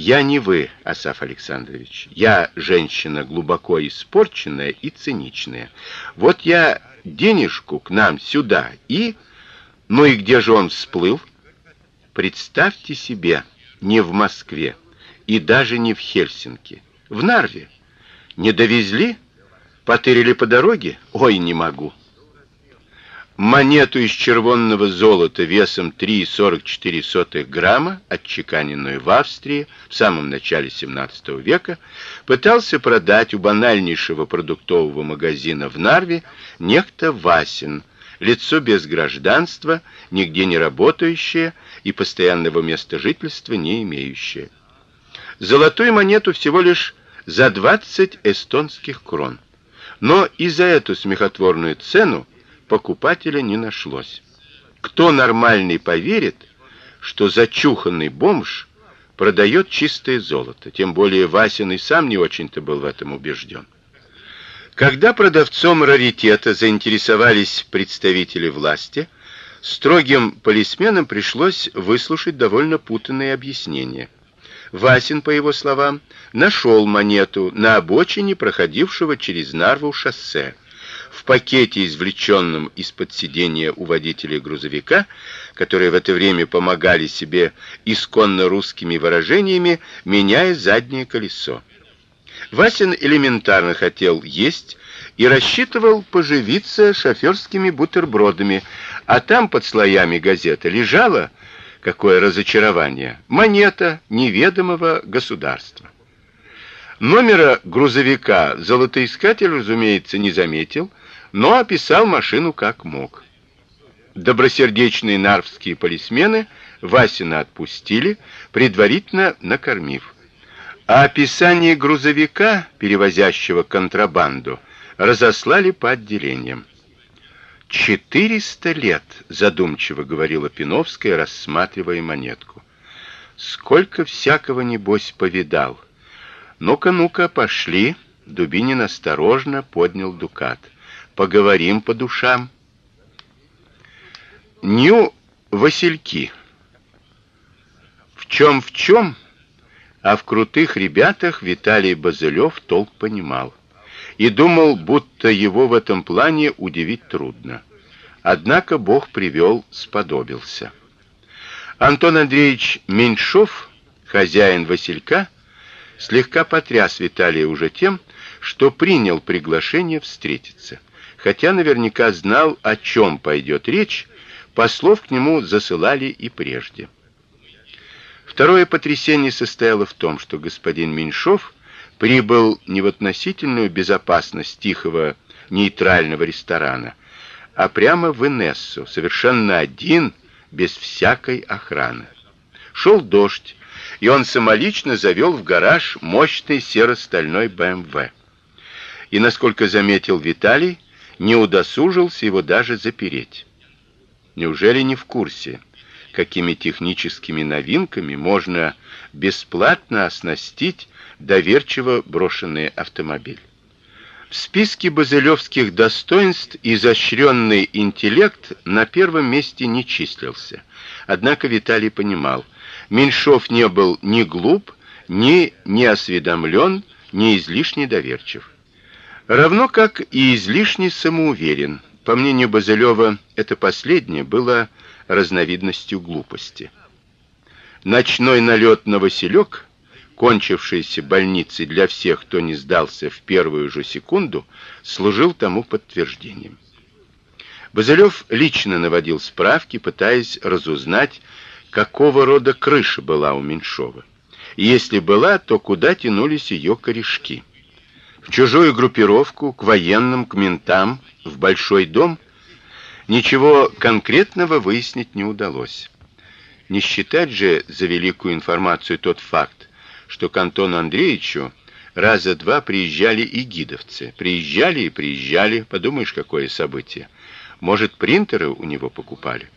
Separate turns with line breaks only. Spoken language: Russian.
Я не вы, Асаф Александрович. Я женщина глубоко испорченная и циничная. Вот я денежку к нам сюда и Ну и где же он всплыл? Представьте себе, не в Москве и даже не в Хельсинки, в Нарве. Не довезли? Потырили по дороге? Ой, не могу. Монету из червонного золота весом 3,44 грамма, отчеканенную в Австрии в самом начале 17 века, пытался продать у банальнейшего продуктового магазина в Нарве некто Васин, лицо без гражданства, нигде не работающее и постоянного места жительства не имеющее. Золотую монету всего лишь за 20 эстонских крон. Но и за эту смехотворную цену покупателя не нашлось. Кто нормальный поверит, что зачуханный бомж продает чистое золото? Тем более Васин и сам не очень-то был в этом убежден. Когда продавцом раритета заинтересовались представители власти, строгим полисменам пришлось выслушать довольно путанные объяснения. Васин, по его словам, нашел монету на обочине проходившего через Нарву шоссе в пакете, извлеченном из-под сидения у водителя грузовика, которые в это время помогали себе исконно русскими выражениями, меняя заднее колесо. Васин элементарно хотел есть и рассчитывал поживиться шофёрскими бутербродами, а там под слоями газеты лежала какое разочарование монета неведомого государства. Номера грузовика золотоискатель, разумеется, не заметил, но описал машину как мог. Добросердечные нарвские полисмены Васина отпустили, предварительно накормив. А описание грузовика, перевозящего контрабанду, разослали по отделениям. «Четыреста лет, задумчиво говорила Пиновская, рассматривая монетку. Сколько всякого небось повидал. Ну-ка, ну-ка, пошли. Дубинин осторожно поднял дукат поговорим по душам. Ню Васильки. В чем в чем, а в крутых ребятах Виталий Базылёв толк понимал и думал, будто его в этом плане удивить трудно. Однако Бог привел, сподобился. Антон Андреевич Меньшов, хозяин Василька, слегка потряс Виталия уже тем, что принял приглашение встретиться хотя наверняка знал, о чем пойдет речь, послов к нему засылали и прежде. Второе потрясение состояло в том, что господин Меньшов прибыл не в относительную безопасность тихого нейтрального ресторана, а прямо в Инессу, совершенно один, без всякой охраны. Шел дождь, и он самолично завел в гараж мощный серо-стальной БМВ. И насколько заметил Виталий, не удосужился его даже запереть. Неужели не в курсе, какими техническими новинками можно бесплатно оснастить доверчиво брошенный автомобиль? В списке базелевских достоинств изощренный интеллект на первом месте не числился. Однако Виталий понимал, Меньшов не был ни глуп, ни неосведомлен, ни излишне доверчив. Равно как и излишне самоуверен. По мнению Базелёва, это последнее было разновидностью глупости. Ночной налет на Василек, кончившийся больницей для всех, кто не сдался в первую же секунду, служил тому подтверждением. Базелёв лично наводил справки, пытаясь разузнать, какого рода крыша была у Меньшова. Если была, то куда тянулись ее корешки в чужую группировку, к военным, к ментам, в большой дом, ничего конкретного выяснить не удалось. Не считать же за великую информацию тот факт, что к Антону Андреевичу раза два приезжали и гидовцы. Приезжали и приезжали, подумаешь, какое событие. Может, принтеры у него покупали.